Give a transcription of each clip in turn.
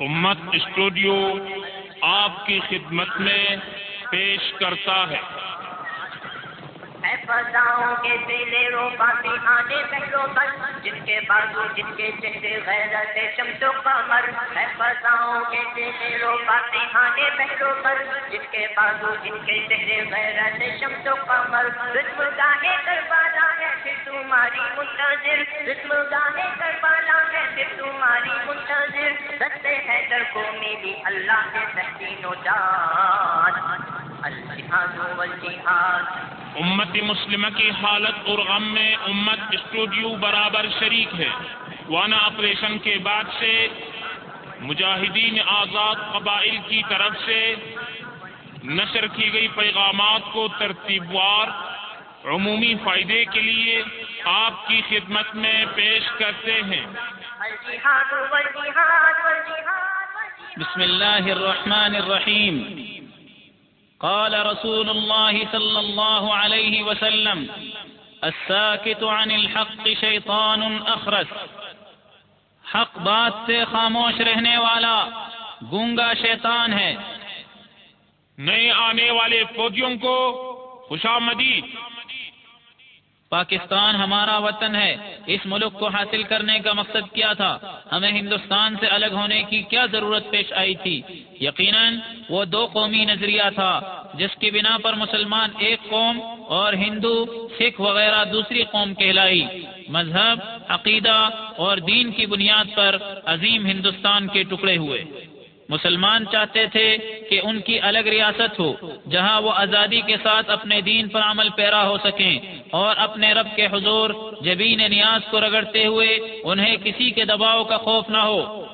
امت اسٹوڈیو آپ کی خدمت میں پیش کرتا ہے۔ فضاؤں کے دلے رو باتی آنے پہلو پر جن کے بازو، جن کے چہرے غیرت شمس و قمر ہے فضاؤں کے دلے رو باتی آنے پہلو پر جن کے بازو، جن کے چہرے غیرت شمس و قمر رسم گاہے کروانا تمہاری منتظر رسم گاہے کروانا ہے پھر تمہاری منتظر رستے ہے در کو میری اللہ کے تحسین و جان۔ الجہاد والجہاد۔ امت مسلمہ کی حالت اور غم میں امت اسٹوڈیو برابر شریک ہے۔ وانا آپریشن کے بعد سے مجاہدین آزاد قبائل کی طرف سے نشر کی گئی پیغامات کو ترتیب وار عمومی فائدے کے لیے آپ کی خدمت میں پیش کرتے ہیں۔ بسم اللہ الرحمن الرحیم۔ قال رسول الله صلى الله عليه وسلم الساكت عن الحق شيطان أخرس حق بات سے خاموش رہنے والا گونگا شیطان ہے۔ نئے آنے والے فوجیوں کو خوشامدید پاکستان ہمارا وطن ہے۔ اس ملک کو حاصل کرنے کا مقصد کیا تھا؟ ہمیں ہندوستان سے الگ ہونے کی کیا ضرورت پیش آئی تھی؟ یقیناً وہ دو قومی نظریہ تھا، جس کی بنا پر مسلمان ایک قوم اور ہندو، سکھ وغیرہ دوسری قوم کہلائی۔ مذہب، عقیدہ اور دین کی بنیاد پر عظیم ہندوستان کے ٹکڑے ہوئے۔ مسلمان چاہتے تھے کہ ان کی الگ ریاست ہو، جہاں وہ آزادی کے ساتھ اپنے دین پر عمل پیرا ہو سکیں اور اپنے رب کے حضور جبین نیاز کو رگڑتے ہوئے انہیں کسی کے دباؤ کا خوف نہ ہو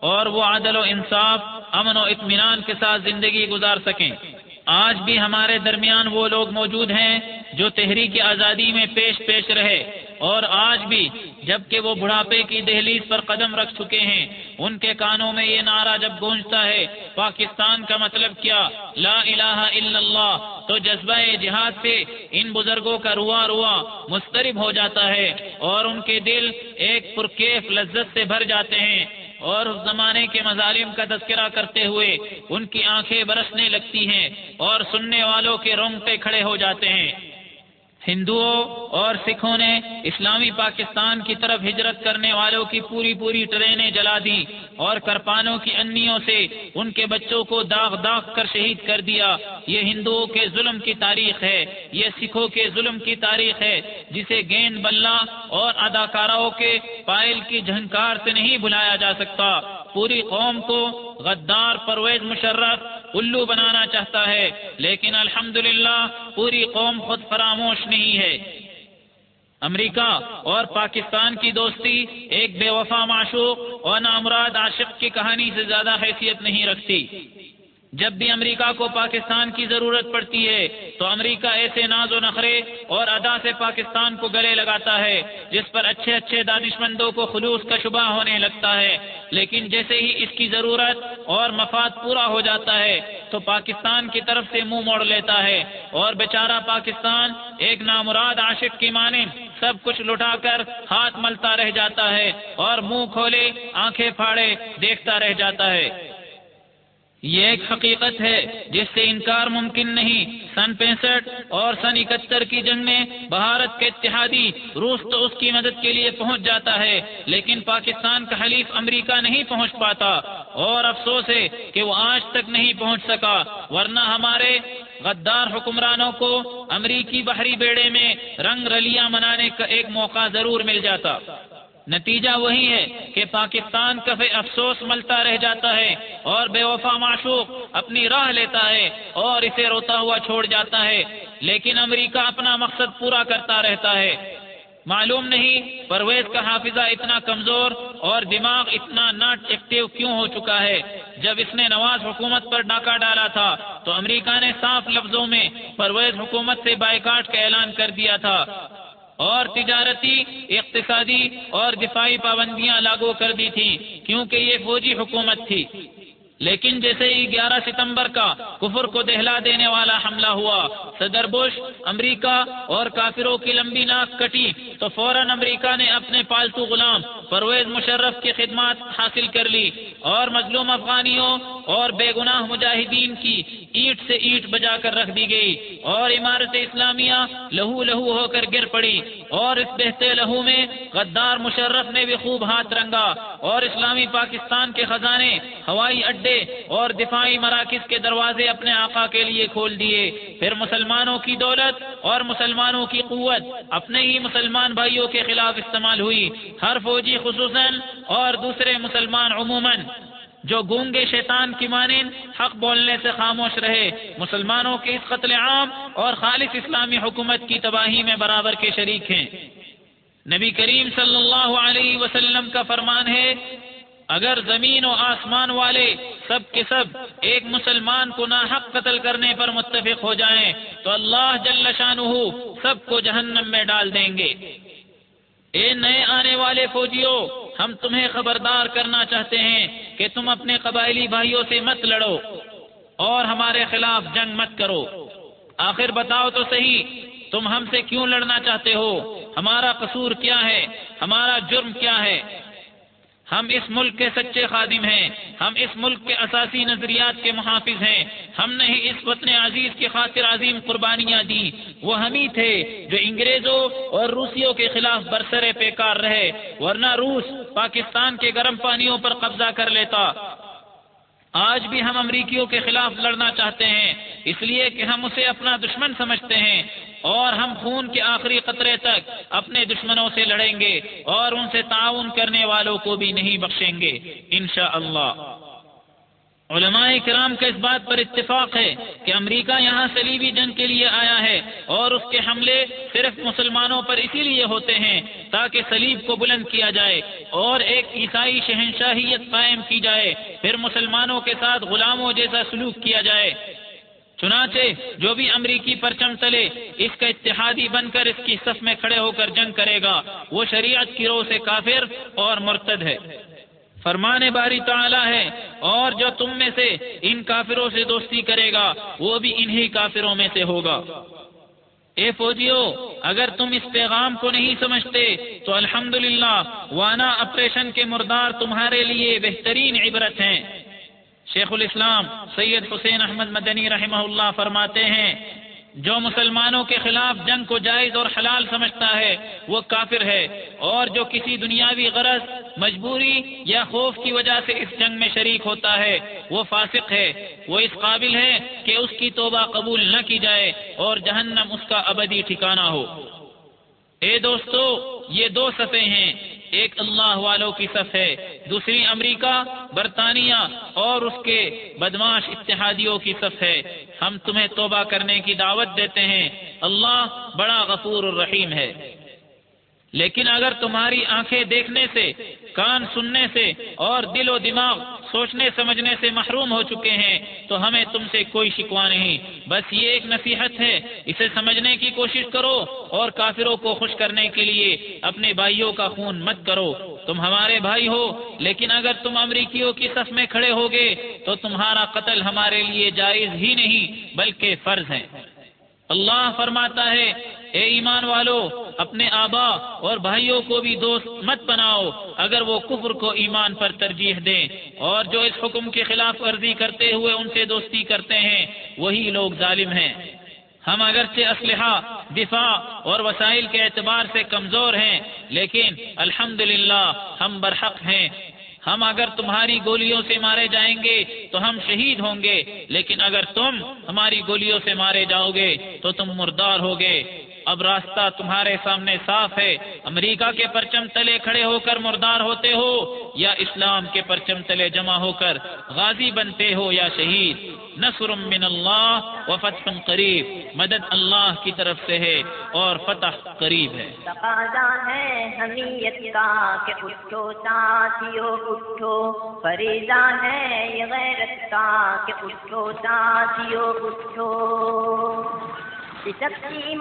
اور وہ عدل و انصاف، امن و اطمینان کے ساتھ زندگی گزار سکیں۔ آج بھی ہمارے درمیان وہ لوگ موجود ہیں جو تحریک آزادی میں پیش پیش رہے۔ اور آج بھی جبکہ وہ بڑھاپے کی دہلیز پر قدم رکھ چکے ہیں، ان کے کانوں میں یہ نعرہ جب گونجتا ہے، پاکستان کا مطلب کیا؟ لا الہ الا اللہ، تو جذبہ جہاد سے ان بزرگوں کا روا روا مسترب ہو جاتا ہے اور ان کے دل ایک پرکیف لذت سے بھر جاتے ہیں اور اس زمانے کے مظالم کا تذکرہ کرتے ہوئے ان کی آنکھیں برسنے لگتی ہیں اور سننے والوں کے رونگٹے کھڑے ہو جاتے ہیں۔ ہندوؤں اور سکھوں نے اسلامی پاکستان کی طرف ہجرت کرنے والوں کی پوری پوری ٹرینیں جلا دی اور کرپانوں کی انیوں سے ان کے بچوں کو داغ داغ کر شہید کر دیا۔ یہ ہندوؤں کے ظلم کی تاریخ ہے۔ یہ سکھوں کے ظلم کی تاریخ ہے۔ جسے گیند بلہ اور اداکاروں کے پائل کی جھنکار سے نہیں بلایا جا سکتا۔ پوری قوم کو غدار پرویز مشرف الو بنانا چاہتا ہے، لیکن الحمدللہ پوری قوم خود فراموش نہیں ہے۔ امریکہ اور پاکستان کی دوستی ایک بے وفا معشوق اور نامراد عاشق کی کہانی سے زیادہ حیثیت نہیں رکھتی۔ جب بھی امریکہ کو پاکستان کی ضرورت پڑتی ہے، تو امریکہ ایسے ناز و نخرے اور ادا سے پاکستان کو گلے لگاتا ہے، جس پر اچھے اچھے دانش مندوں کو خلوص کا شبہ ہونے لگتا ہے۔ لیکن جیسے ہی اس کی ضرورت اور مفاد پورا ہو جاتا ہے، تو پاکستان کی طرف سے منہ موڑ لیتا ہے۔ اور بیچارہ پاکستان ایک نامراد عاشق کی مانے سب کچھ لٹا کر ہاتھ ملتا رہ جاتا ہے اور منہ کھولے، آنکھیں پھاڑے، دیکھتا رہ جاتا ہے۔ یہ ایک حقیقت ہے جس سے انکار ممکن نہیں۔ سن پینسٹھ اور سن اکہتر کی جنگ میں بھارت کے اتحادی روس تو اس کی مدد کے لیے پہنچ جاتا ہے، لیکن پاکستان کا حلیف امریکہ نہیں پہنچ پاتا۔ اور افسوس ہے کہ وہ آج تک نہیں پہنچ سکا، ورنہ ہمارے غدار حکمرانوں کو امریکی بحری بیڑے میں رنگ رلیاں منانے کا ایک موقع ضرور مل جاتا۔ نتیجہ وہی ہے کہ پاکستان کفے افسوس ملتا رہ جاتا ہے اور بے وفا معشوق اپنی راہ لیتا ہے اور اسے روتا ہوا چھوڑ جاتا ہے، لیکن امریکہ اپنا مقصد پورا کرتا رہتا ہے۔ معلوم نہیں پرویز کا حافظہ اتنا کمزور اور دماغ اتنا ناٹ ایکٹیو کیوں ہو چکا ہے۔ جب اس نے نواز حکومت پر ڈاکہ ڈالا تھا تو امریکہ نے صاف لفظوں میں پرویز حکومت سے بائیکاٹ کا اعلان کر دیا تھا۔ اور تجارتی، اقتصادی اور دفاعی پابندیاں لاگو کر دی تھیں، کیونکہ یہ فوجی حکومت تھی۔ لیکن جیسے ہی گیارہ ستمبر کا کفر کو دہلا دینے والا حملہ ہوا، صدر بش، امریکہ اور کافروں کی لمبی ناک کٹی، تو فوراً امریکہ نے اپنے پالتو غلام پرویز مشرف کی خدمات حاصل کر لی اور مظلوم افغانیوں اور بے گناہ مجاہدین کی اینٹ سے اینٹ بجا کر رکھ دی گئی اور عمارت اسلامیہ لہو لہو ہو کر گر پڑی اور اس بہتے لہو میں غدار مشرف نے بھی خوب ہاتھ رنگا اور اسلامی پاکستان کے خزانے ہوائی اڈے اور دفاعی مراکز کے دروازے اپنے آقا کے لیے کھول دیے۔ پھر مسلمانوں کی دولت اور مسلمانوں کی قوت، اپنے ہی مسلمان بھائیوں کے خلاف استعمال ہوئی۔ ہر فوجی خصوصاً اور دوسرے مسلمان عموماً، جو گونگے شیطان کی مانند حق بولنے سے خاموش رہے۔ مسلمانوں کے اس قتل عام اور خالص اسلامی حکومت کی تباہی میں برابر کے شریک ہیں۔ نبی کریم صلی اللہ علیہ وسلم کا فرمان ہے اگر زمین و آسمان والے سب کے سب ایک مسلمان کو ناحق قتل کرنے پر متفق ہو جائیں، تو اللہ جل شانہ سب کو جہنم میں ڈال دیں گے۔ اے نئے آنے والے فوجیوں ہم تمہیں خبردار کرنا چاہتے ہیں کہ تم اپنے قبائلی بھائیوں سے مت لڑو اور ہمارے خلاف جنگ مت کرو۔ آخر بتاؤ تو صحیح، تم ہم سے کیوں لڑنا چاہتے ہو؟ ہمارا قصور کیا ہے؟ ہمارا جرم کیا ہے؟ ہم اس ملک کے سچے خادم ہیں، ہم اس ملک کے اساسی نظریات کے محافظ ہیں۔ ہم نے ہی اس وطن عزیز کی خاطر عظیم قربانیاں دی وہ ہم ہی تھے جو انگریزوں اور روسیوں کے خلاف برسر پیکار رہے، ورنہ روس پاکستان کے گرم پانیوں پر قبضہ کر لیتا۔ آج بھی ہم امریکیوں کے خلاف لڑنا چاہتے ہیں، اس لیے کہ ہم اسے اپنا دشمن سمجھتے ہیں۔ اور ہم خون کے آخری قطرے تک اپنے دشمنوں سے لڑیں گے اور ان سے تعاون کرنے والوں کو بھی نہیں بخشیں گے۔ انشاءاللہ۔ اللہ علماء کرام کا اس بات پر اتفاق ہے کہ امریکہ یہاں سلیبی جنگ کے لیے آیا ہے اور اس کے حملے صرف مسلمانوں پر اسی لیے ہوتے ہیں تاکہ سلیب کو بلند کیا جائے اور ایک عیسائی شہنشاہیت قائم کی جائے، پھر مسلمانوں کے ساتھ غلاموں جیسا سلوک کیا جائے۔ چنانچہ جو بھی امریکی پرچم تلے، اس کا اتحادی بن کر اس کی صف میں کھڑے ہو کر جنگ کرے گا۔ وہ شریعت کی روح سے کافر اور مرتد ہے۔ فرمان باری تعالی ہے اور جو تم میں سے ان کافروں سے دوستی کرے گا، وہ بھی انہی کافروں میں سے ہوگا۔ اے فوجیو، اگر تم اس پیغام کو نہیں سمجھتے، تو الحمدللہ، وانا آپریشن کے مردار تمہارے لیے بہترین عبرت ہیں۔ شیخ الاسلام سید حسین احمد مدنی رحمہ اللہ فرماتے ہیں جو مسلمانوں کے خلاف جنگ کو جائز اور حلال سمجھتا ہے، وہ کافر ہے۔ اور جو کسی دنیاوی غرض، مجبوری یا خوف کی وجہ سے اس جنگ میں شریک ہوتا ہے، وہ فاسق ہے۔ وہ اس قابل ہے کہ اس کی توبہ قبول نہ کی جائے اور جہنم اس کا ابدی ٹھکانہ ہو۔ اے دوستو، یہ دو صفحے ہیں۔ ایک اللہ والوں کی صف ہے، دوسری امریکہ، برطانیہ اور اس کے بدماش اتحادیوں کی صف ہے۔ ہم تمہیں توبہ کرنے کی دعوت دیتے ہیں۔ اللہ بڑا غفور الرحیم ہے۔ لیکن اگر تمہاری آنکھیں دیکھنے سے، کان سننے سے اور دل و دماغ سوچنے، سمجھنے سے محروم ہو چکے ہیں، تو ہمیں تم سے کوئی شکوا نہیں۔ بس یہ ایک نصیحت ہے، اسے سمجھنے کی کوشش کرو اور کافروں کو خوش کرنے کے لیے اپنے بھائیوں کا خون مت کرو۔ تم ہمارے بھائی ہو، لیکن اگر تم امریکیوں کی صف میں کھڑے ہوگے، تو تمہارا قتل ہمارے لیے جائز ہی نہیں، بلکہ فرض ہے۔ اللہ فرماتا ہے، اے ایمان والو اپنے آبا اور بھائیوں کو بھی دوست مت بناؤ، اگر وہ کفر کو ایمان پر ترجیح دیں۔ اور جو اس حکم کے خلاف ورزی کرتے ہوئے ان سے دوستی کرتے ہیں، وہی لوگ ظالم ہیں۔ ہم اگرچہ اسلحہ، دفاع اور وسائل کے اعتبار سے کمزور ہیں، لیکن الحمد ہم برحق ہیں۔ ہم اگر تمہاری گولیوں سے مارے جائیں گے تو ہم شہید ہوں گے، لیکن اگر تم ہماری گولیوں سے مارے جاؤ گے تو تم مردار ہوگے۔ اب راستہ تمہارے سامنے صاف ہے۔ امریکہ کے پرچم تلے کھڑے ہو کر مردار ہوتے ہو یا اسلام کے پرچم تلے جمع ہو کر غازی بنتے ہو یا شہید۔ نصر من اللہ و فتح قریب۔ مدد اللہ کی طرف سے ہے اور فتح قریب ہے۔ سبھی ماؤں کی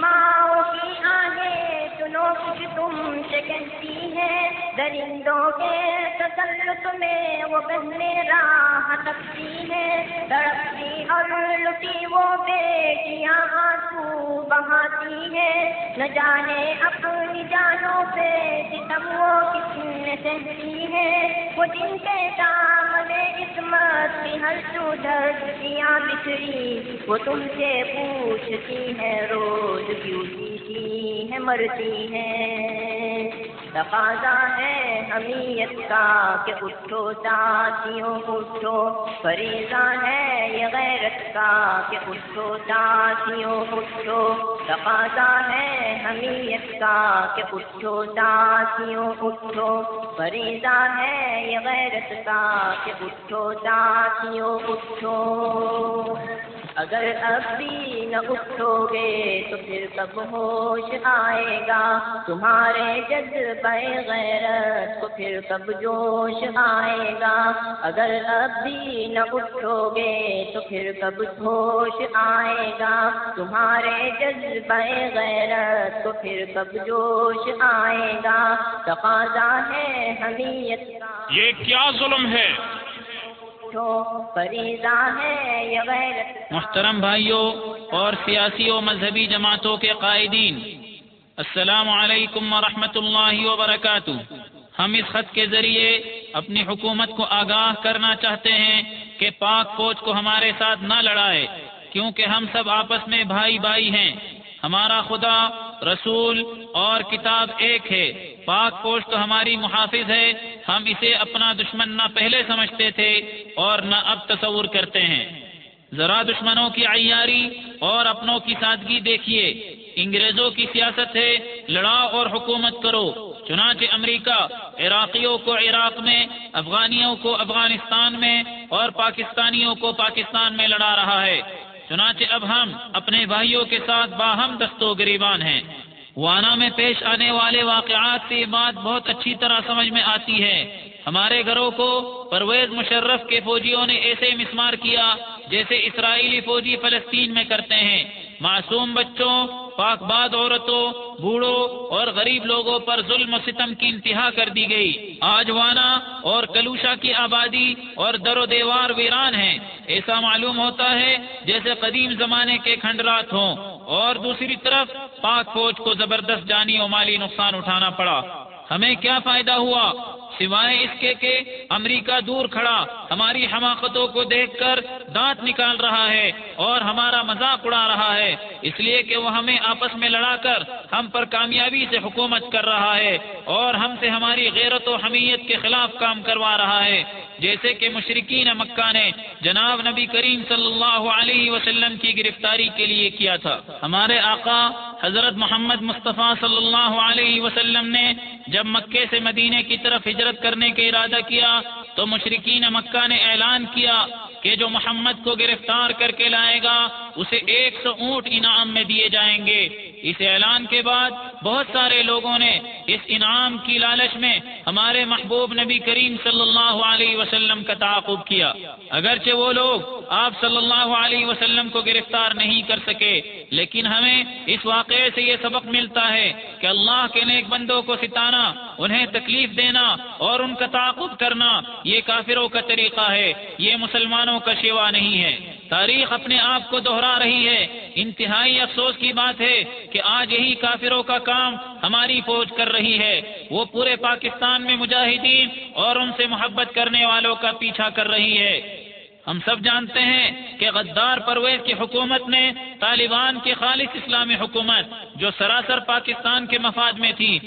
آگے سنو کچھ تم سے کہتی ہے درندوں کے تسلط میں وہ بہنے راہ سکتی ہے دڑکتی اور لٹی وہ بیٹیاں آنسو بہاتی ہے نہ جانے اپنی جانوں پہ ستم وہ کتنے سہتی ہے۔ وہ جن کے دام عصمت کی ہر سو دھرتیاں بکھری، وہ تم سے پوچھتی ہے، روز کیوں جیتی ہے، مرتی ہے۔ تقاضا ہے حمیت کا کہ اٹھو ساتھیوں اٹھو۔ فریضہ ہے یہ غیرت کا کہ اٹھو ساتھیوں اٹھو۔ تقاضا ہے حمیت کا کہ اٹھو ساتھیوں اٹھو۔ فریضہ ہے یہ غیرت کا کہ اٹھو ساتھیوں اٹھو۔ اگر اب بھی نہ اٹھو گے تو پھر کب ہوش آئے گا۔ تمہارے جذبہ غیرت کو پھر کب جوش آئے گا۔ اگر اب بھی نہ اٹھو گے تو پھر کب ہوش آئے گا۔ تمہارے جذبہ غیرت کو پھر کب جوش آئے گا۔ تقاضا ہے حمیت کا۔ یہ کیا ظلم ہے؟ محترم بھائیوں اور سیاسی و مذہبی جماعتوں کے قائدین، السلام علیکم ورحمۃ اللہ وبرکاتہ۔ ہم اس خط کے ذریعے اپنی حکومت کو آگاہ کرنا چاہتے ہیں کہ پاک فوج کو ہمارے ساتھ نہ لڑائے، کیونکہ ہم سب آپس میں بھائی بھائی ہیں۔ ہمارا خدا رسول اور کتاب ایک ہے۔ پاک فوج تو ہماری محافظ ہے ہم اسے اپنا دشمن نہ پہلے سمجھتے تھے اور نہ اب تصور کرتے ہیں۔ ذرا دشمنوں کی عیاری اور اپنوں کی سادگی دیکھیے۔ انگریزوں کی سیاست ہے، لڑاؤ اور حکومت کرو۔ چنانچہ امریکہ عراقیوں کو عراق میں، افغانیوں کو افغانستان میں اور پاکستانیوں کو پاکستان میں لڑا رہا ہے۔ چنانچہ اب ہم اپنے بھائیوں کے ساتھ باہم دست و گریبان ہیں۔ وانا میں پیش آنے والے واقعات سے یہ بات بہت اچھی طرح سمجھ میں آتی ہے۔ ہمارے گھروں کو پرویز مشرف کے فوجیوں نے ایسے مسمار کیا جیسے اسرائیلی فوجی فلسطین میں کرتے ہیں۔ معصوم بچوں پاک باد عورتوں، بوڑھوں اور غریب لوگوں پر ظلم و ستم کی انتہا کر دی گئی۔ آج وانا اور کلوشا کی آبادی اور در و دیوار ویران ہیں۔ ایسا معلوم ہوتا ہے جیسے قدیم زمانے کے کھنڈرات ہوں۔ اور دوسری طرف پاک فوج کو زبردست جانی و مالی نقصان اٹھانا پڑا۔ ہمیں کیا فائدہ ہوا؟ سوائے اس کے کہ امریکہ دور کھڑا، ہماری حماقتوں کو دیکھ کر دانت نکال رہا ہے اور ہمارا مذاق اڑا رہا ہے۔ اس لیے کہ وہ ہمیں آپس میں لڑا کر ہم پر کامیابی سے حکومت کر رہا ہے اور ہم سے ہماری غیرت و حمیت کے خلاف کام کروا رہا ہے۔ جیسے کہ مشرقین مکہ نے جناب نبی کریم صلی اللہ علیہ وسلم کی گرفتاری کے لیے کیا تھا۔ ہمارے آقا حضرت محمد مصطفیٰ صلی اللہ علیہ وسلم نے جب مکے سے مدینے کی طرف ہجرت کرنے کا ارادہ کیا تو مشرقین مکہ نے اعلان کیا کہ جو محمد کو گرفتار کر کے لائے گا، اسے ایک سو اونٹ انعام میں دیے جائیں گے۔ اس اعلان کے بعد بہت سارے لوگوں نے اس انعام کی لالچ میں ہمارے محبوب نبی کریم صلی اللہ علیہ وسلم کا تعاقب کیا۔ اگرچہ وہ لوگ آپ صلی اللہ علیہ وسلم کو گرفتار نہیں کر سکے، لیکن ہمیں اس واقعے سے یہ سبق ملتا ہے کہ اللہ کے نیک بندوں کو ستانا، انہیں تکلیف دینا اور ان کا تعاقب کرنا یہ کافروں کا طریقہ ہے، یہ مسلمانوں کا شیوا نہیں ہے۔ تاریخ اپنے آپ کو دوہرا رہی ہے۔ انتہائی افسوس کی بات ہے کہ آج یہی کافروں کا کام ہماری فوج کر رہی ہے۔ وہ پورے پاکستان میں مجاہدین اور ان سے محبت کرنے والوں کا پیچھا کر رہی ہے۔ ہم سب جانتے ہیں کہ غدار پرویز کی حکومت نے طالبان کی خالص اسلامی حکومت جو سراسر پاکستان کے مفاد میں تھی،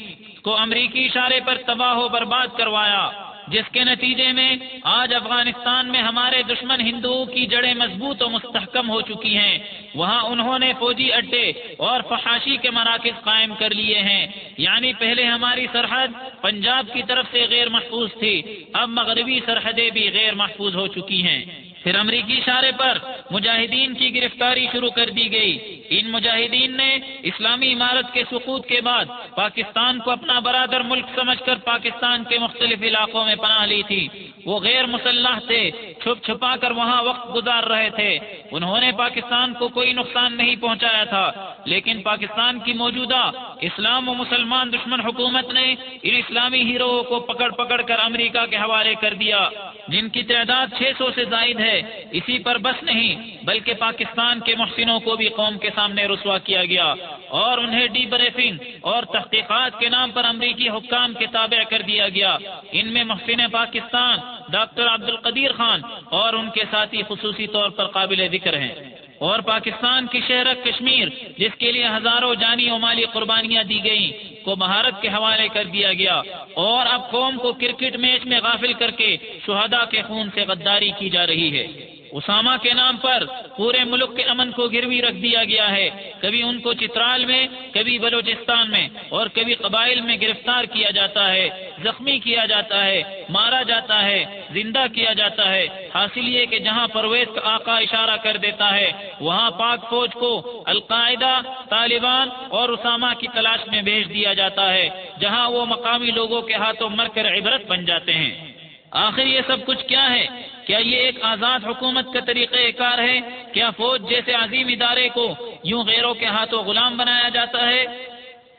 کو امریکی اشارے پر تباہ و برباد کروایا۔ جس کے نتیجے میں آج افغانستان میں ہمارے دشمن ہندوؤں کی جڑیں مضبوط و مستحکم ہو چکی ہیں۔ وہاں انہوں نے فوجی اڈے اور فحاشی کے مراکز قائم کر لیے ہیں۔ یعنی پہلے ہماری سرحد پنجاب کی طرف سے غیر محفوظ تھی، اب مغربی سرحدیں بھی غیر محفوظ ہو چکی ہیں۔ پھر امریکی اشارے پر مجاہدین کی گرفتاری شروع کر دی گئی۔ ان مجاہدین نے اسلامی عمارت کے سقوط کے بعد پاکستان کو اپنا برادر ملک سمجھ کر پاکستان کے مختلف علاقوں میں پناہ لی تھی۔ وہ غیر مسلح تھے، چھپ چھپا کر وہاں وقت گزار رہے تھے۔ انہوں نے پاکستان کو کوئی نقصان نہیں پہنچایا تھا۔ لیکن پاکستان کی موجودہ اسلام و مسلمان دشمن حکومت نے ان اسلامی ہیرو کو پکڑ پکڑ کر امریکہ کے حوالے کر دیا، جن کی تعداد چھ سو سے زائد ہے۔ اسی پر بس نہیں، بلکہ پاکستان کے محسنوں کو بھی قوم کے سامنے رسوا کیا گیا اور انہیں ڈی بریفنگ اور تحقیقات کے نام پر امریکی حکام کے تابع کر دیا گیا۔ ان میں محسن پاکستان، ڈاکٹر عبد القدیر خان اور ان کے ساتھی خصوصی طور پر قابل ذکر ہیں۔ اور پاکستان کی شہر کشمیر، جس کے لیے ہزاروں جانی و مالی قربانیاں دی گئیں، کو بھارت کے حوالے کر دیا گیا۔ اور اب قوم کو کرکٹ میچ میں غافل کر کے شہدا کے خون سے غداری کی جا رہی ہے۔ اسامہ کے نام پر پورے ملک کے امن کو گروی رکھ دیا گیا ہے۔ کبھی ان کو چترال میں، کبھی بلوچستان میں اور کبھی قبائل میں گرفتار کیا جاتا ہے، زخمی کیا جاتا ہے، مارا جاتا ہے، زندہ کیا جاتا ہے۔ حاصل یہ کہ جہاں پرویز کا آقا اشارہ کر دیتا ہے، وہاں پاک فوج کو القاعدہ، طالبان اور اسامہ کی تلاش میں بھیج دیا جاتا ہے، جہاں وہ مقامی لوگوں کے ہاتھوں مر کر عبرت بن جاتے ہیں۔ آخر یہ سب کچھ کیا ہے؟ کیا یہ ایک آزاد حکومت کا طریقہ کار ہے؟ کیا فوج جیسے عظیم ادارے کو یوں غیروں کے ہاتھوں غلام بنایا جاتا ہے؟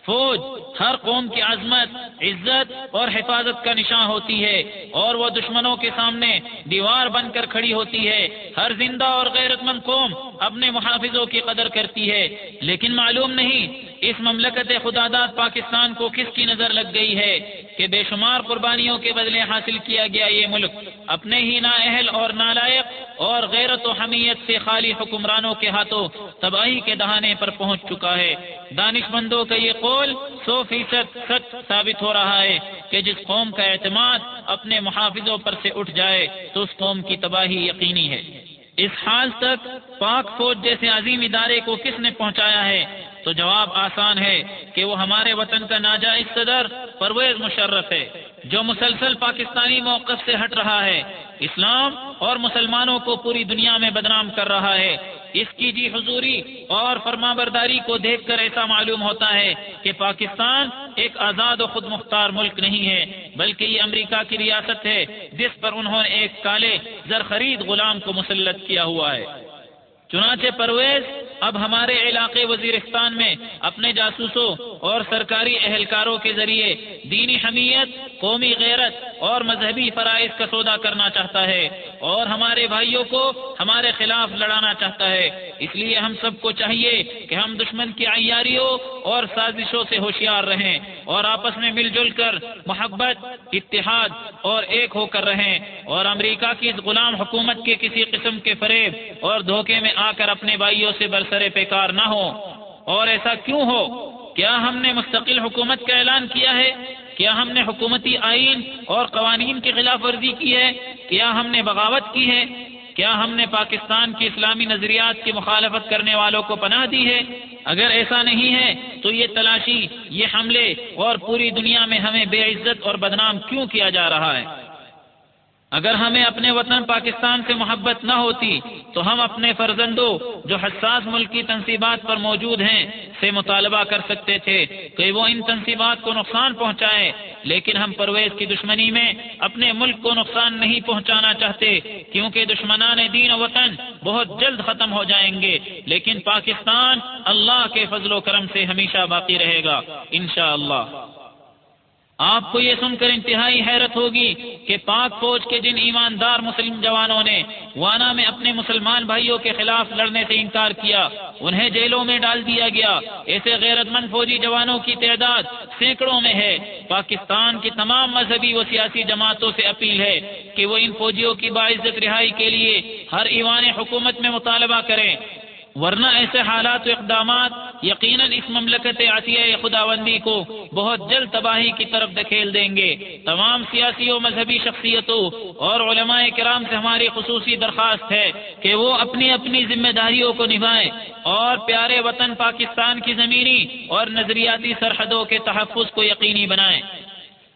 فوج ہر قوم کی عظمت، عزت اور حفاظت کا نشان ہوتی ہے اور وہ دشمنوں کے سامنے دیوار بن کر کھڑی ہوتی ہے۔ ہر زندہ اور غیرت مند قوم اپنے محافظوں کی قدر کرتی ہے، لیکن معلوم نہیں اس مملکت خدا داد پاکستان کو کس کی نظر لگ گئی ہے کہ بے شمار قربانیوں کے بدلے حاصل کیا گیا یہ ملک اپنے ہی نااہل اور نالائق اور غیرت و حمیت سے خالی حکمرانوں کے ہاتھوں تباہی کے دہانے پر پہنچ چکا ہے۔ دانش مندوں کا یہ قول سو فیصد سچ ثابت ہو رہا ہے کہ جس قوم کا اعتماد اپنے محافظوں پر سے اٹھ جائے تو اس قوم کی تباہی یقینی ہے۔ اس حال تک پاک فوج جیسے عظیم ادارے کو کس نے پہنچایا ہے؟ تو جواب آسان ہے کہ وہ ہمارے وطن کا ناجائز صدر پرویز مشرف ہے، جو مسلسل پاکستانی موقف سے ہٹ رہا ہے۔ اسلام اور مسلمانوں کو پوری دنیا میں بدنام کر رہا ہے۔ اس کی جی حضوری اور فرما برداری کو دیکھ کر ایسا معلوم ہوتا ہے کہ پاکستان ایک آزاد و خود مختار ملک نہیں ہے، بلکہ یہ امریکہ کی ریاست ہے، جس پر انہوں نے ایک کالے زر خرید غلام کو مسلط کیا ہوا ہے۔ چنانچہ پرویز اب ہمارے علاقے وزیرستان میں اپنے جاسوسوں اور سرکاری اہلکاروں کے ذریعے دینی حمیت، قومی غیرت اور مذہبی فرائض کا سودا کرنا چاہتا ہے اور ہمارے بھائیوں کو ہمارے خلاف لڑانا چاہتا ہے۔ اس لیے ہم سب کو چاہیے کہ ہم دشمن کی عیاریوں اور سازشوں سے ہوشیار رہیں۔ اور آپس میں مل جل کر محبت، اتحاد اور ایک ہو کر رہیں۔ اور امریکہ کی اس غلام حکومت کے کسی قسم کے فریب اور دھوکے میں آ کر اپنے بھائیوں سے برسر پیکار نہ ہو اور ایسا کیوں ہو؟ کیا ہم نے مستقل حکومت کا اعلان کیا ہے؟ کیا ہم نے حکومتی آئین اور قوانین کی خلاف ورزی کی ہے؟ کیا ہم نے بغاوت کی ہے؟ کیا ہم نے پاکستان کی اسلامی نظریات کی مخالفت کرنے والوں کو پناہ دی ہے؟ اگر ایسا نہیں ہے، تو یہ تلاشی، یہ حملے اور پوری دنیا میں ہمیں بے عزت اور بدنام کیوں کیا جا رہا ہے؟ اگر ہمیں اپنے وطن پاکستان سے محبت نہ ہوتی، تو ہم اپنے فرزندوں جو حساس ملک کی تنصیبات پر موجود ہیں سے مطالبہ کر سکتے تھے کہ وہ ان تنصیبات کو نقصان پہنچائے، لیکن ہم پرویز کی دشمنی میں اپنے ملک کو نقصان نہیں پہنچانا چاہتے، کیونکہ دشمنان دین و وطن بہت جلد ختم ہو جائیں گے، لیکن پاکستان اللہ کے فضل و کرم سے ہمیشہ باقی رہے گا، انشاءاللہ۔ اللہ آپ کو یہ سن کر انتہائی حیرت ہوگی کہ پاک فوج کے جن ایماندار مسلم جوانوں نے وانا میں اپنے مسلمان بھائیوں کے خلاف لڑنے سے انکار کیا، انہیں جیلوں میں ڈال دیا گیا۔ ایسے غیرت مند فوجی جوانوں کی تعداد سینکڑوں میں ہے۔ پاکستان کی تمام مذہبی و سیاسی جماعتوں سے اپیل ہے کہ وہ ان فوجیوں کی باعزت رہائی کے لیے ہر ایوان حکومت میں مطالبہ کریں۔ ورنہ ایسے حالات و اقدامات یقیناً اس مملکت عطیہ خداوندی کو بہت جلد تباہی کی طرف دکھیل دیں گے۔ تمام سیاسی و مذہبی شخصیتوں اور علماء کرام سے ہماری خصوصی درخواست ہے کہ وہ اپنی اپنی ذمہ داریوں کو نبھائیں اور پیارے وطن پاکستان کی زمینی اور نظریاتی سرحدوں کے تحفظ کو یقینی بنائیں۔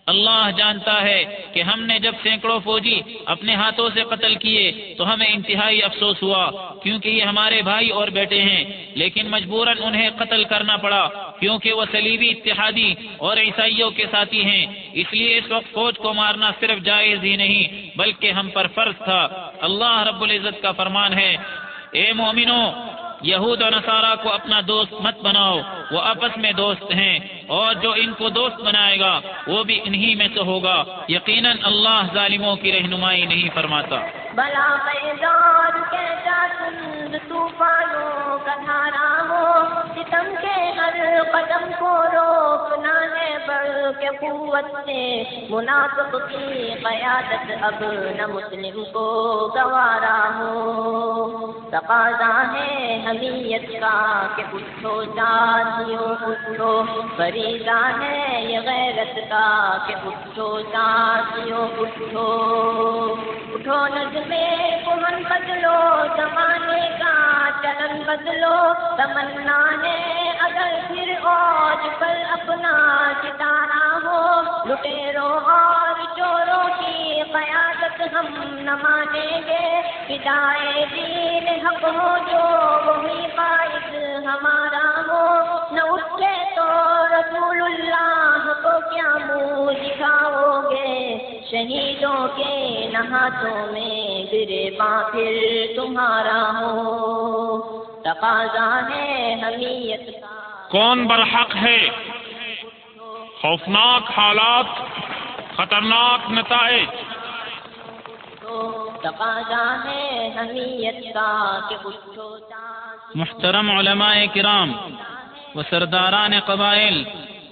اللہ جانتا ہے کہ ہم نے جب سینکڑوں فوجی اپنے ہاتھوں سے قتل کیے تو ہمیں انتہائی افسوس ہوا، کیونکہ یہ ہمارے بھائی اور بیٹے ہیں۔ لیکن مجبوراً انہیں قتل کرنا پڑا، کیونکہ وہ سلیبی اتحادی اور عیسائیوں کے ساتھی ہیں۔ اس لیے اس وقت فوج کو مارنا صرف جائز ہی نہیں، بلکہ ہم پر فرض تھا۔ اللہ رب العزت کا فرمان ہے، اے مومنو یہود و نصارہ کو اپنا دوست مت بناؤ، وہ آپس میں دوست ہیں اور جو ان کو دوست بنائے گا، وہ بھی انہی میں سے ہوگا۔ یقیناً اللہ ظالموں کی رہنمائی نہیں فرماتا۔ بلا میدان ہو، ستم کے ہر قدم کو روکنا ہے بڑھ کے قوت سے منافق کی قیادت اب نہ مسلم کو گوارا ہو۔ تقاضا ہے حمیت کا کہ اٹھو جاتیوں اٹھو۔ فریضہ ہے یہ غیرت کا کہ اٹھو جاتیوں اٹھو۔ اٹھو نظمیں کمن بدلو زمانے کا چلن بدلو، تمنا ہے اگر پھر آج کل اپنا ستارہ ہو لٹیروں اور چوروں کی قیادت ہم نہ مانیں گے۔ ہدائے دین حق ہو، جو وہی باعث ہمارا ہو۔ نہ اٹھے تو رسول اللہ کو کیا منہ دکھاؤ گے؟ شہیدوں کے نہاتوں میں گرے با پھر تمہارا ہو۔ تقاضا ہے حمیت کا۔ کون برحق ہے؟ خوفناک حالات خطرناک نتائج۔ تو تقاضا ہے حمیت کا کہ محترم علماء کرام و سرداران قبائل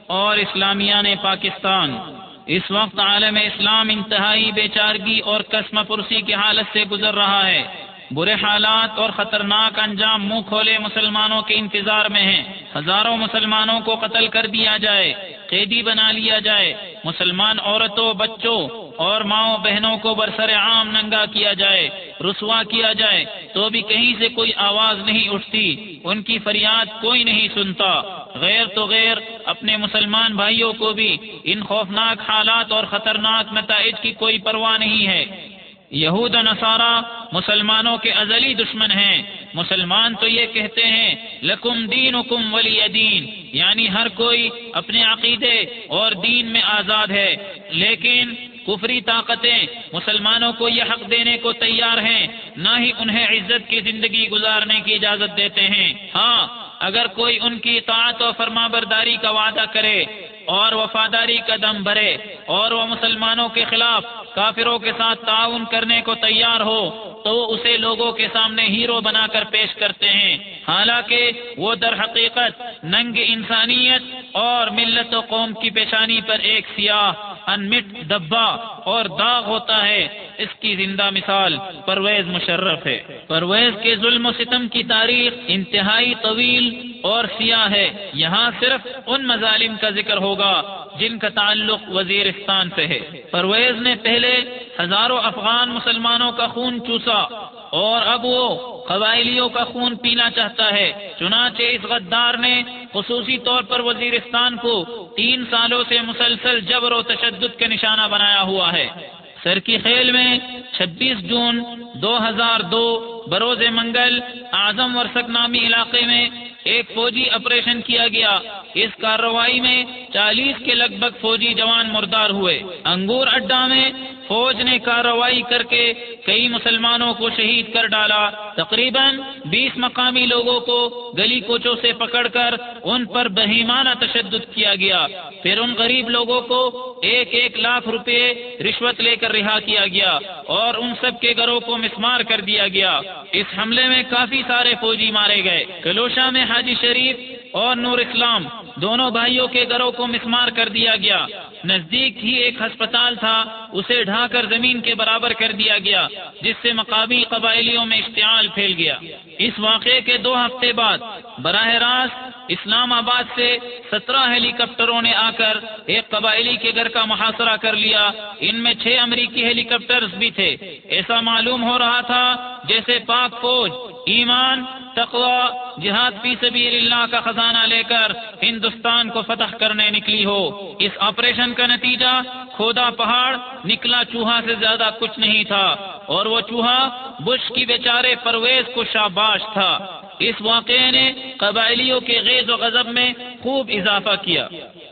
اور اسلامیان پاکستان اس وقت عالم اسلام انتہائی بے چارگی اور قسم پرسی کی حالت سے گزر رہا ہے۔ برے حالات اور خطرناک انجام منہ کھولے مسلمانوں کے انتظار میں ہیں۔ ہزاروں مسلمانوں کو قتل کر دیا جائے، قیدی بنا لیا جائے۔ مسلمان عورتوں، بچوں اور ماؤں بہنوں کو برسر عام ننگا کیا جائے، رسوا کیا جائے، تو بھی کہیں سے کوئی آواز نہیں اٹھتی، ان کی فریاد کوئی نہیں سنتا۔ غیر تو غیر اپنے مسلمان بھائیوں کو بھی ان خوفناک حالات اور خطرناک نتائج کی کوئی پرواہ نہیں ہے۔ یہود نصارہ مسلمانوں کے ازلی دشمن ہیں۔ مسلمان تو یہ کہتے ہیں، لکم دین حکم ولی دین یعنی ہر کوئی اپنے عقیدے اور دین میں آزاد ہے۔ لیکن کفری طاقتیں، مسلمانوں کو یہ حق دینے کو تیار ہیں، نہ ہی انہیں عزت کی زندگی گزارنے کی اجازت دیتے ہیں۔ ہاں اگر کوئی ان کی اطاعت و فرما برداری کا وعدہ کرے اور وفاداری کا دم بھرے اور وہ مسلمانوں کے خلاف کافروں کے ساتھ تعاون کرنے کو تیار ہو تو اسے لوگوں کے سامنے ہیرو بنا کر پیش کرتے ہیں۔ حالانکہ وہ در حقیقت ننگ انسانیت اور ملت و قوم کی پیشانی پر ایک سیاہ، انمٹ، دبا اور داغ ہوتا ہے۔ اس کی زندہ مثال پرویز مشرف ہے۔ پرویز کے ظلم و ستم کی تاریخ انتہائی طویل اور سیاہ ہے۔ یہاں صرف ان مظالم کا ذکر ہوگا جن کا تعلق وزیرستان سے ہے۔ پرویز نے پہلے ہزاروں افغان مسلمانوں کا خون چوسا اور اب وہ قبائلیوں کا خون پینا چاہتا ہے۔ چنانچہ اس غدار نے خصوصی طور پر وزیرستان کو تین سالوں سے مسلسل جبر و تشدد کے نشانہ بنایا ہوا ہے۔ سر کی خیل میں چھبیس جون دو ہزار دو، بروز منگل، اعظم ورسک نامی علاقے میں ایک فوجی آپریشن کیا گیا۔ اس کارروائی میں چالیس کے لگ بھگ فوجی جوان مردار ہوئے۔ انگور اڈا میں فوج نے کارروائی کر کے کئی مسلمانوں کو شہید کر ڈالا۔ تقریباً بیس مقامی لوگوں کو گلی کوچوں سے پکڑ کر ان پر بہیمانہ تشدد کیا گیا۔ پھر ان غریب لوگوں کو ایک ایک لاکھ روپے رشوت لے کر رہا کیا گیا اور ان سب کے گھروں کو مسمار کر دیا گیا۔ اس حملے میں کافی سارے فوجی مارے گئے۔ کلوشا میں حاجی شریف اور نور اسلام، دونوں بھائیوں کے گھروں کو مسمار کر دیا گیا۔ نزدیک ہی ایک ہسپتال تھا، اسے ڈھا کر زمین کے برابر کر دیا گیا، جس سے مقامی قبائلیوں میں اشتعال پھیل گیا۔ اس واقعے کے دو ہفتے بعد، براہ راست اسلام آباد سے سترہ ہیلی کاپٹروں نے آ کر ایک قبائلی کے گھر کا محاصرہ کر لیا۔ ان میں چھ امریکی ہیلی کاپٹر بھی تھے۔ ایسا معلوم ہو رہا تھا جیسے پاک فوج ایمان، تقوی، جہاد فی سبیل اللہ کا خزانہ لے کر ہندوستان کو فتح کرنے نکلی ہو۔ اس آپریشن کا نتیجہ کھودا پہاڑ، نکلا چوہا سے زیادہ کچھ نہیں تھا۔ اور وہ چوہا بش کی بیچارے پرویز کو شاباش تھا۔ اس واقعے نے قبائلیوں کے غیظ و غضب میں خوب اضافہ کیا۔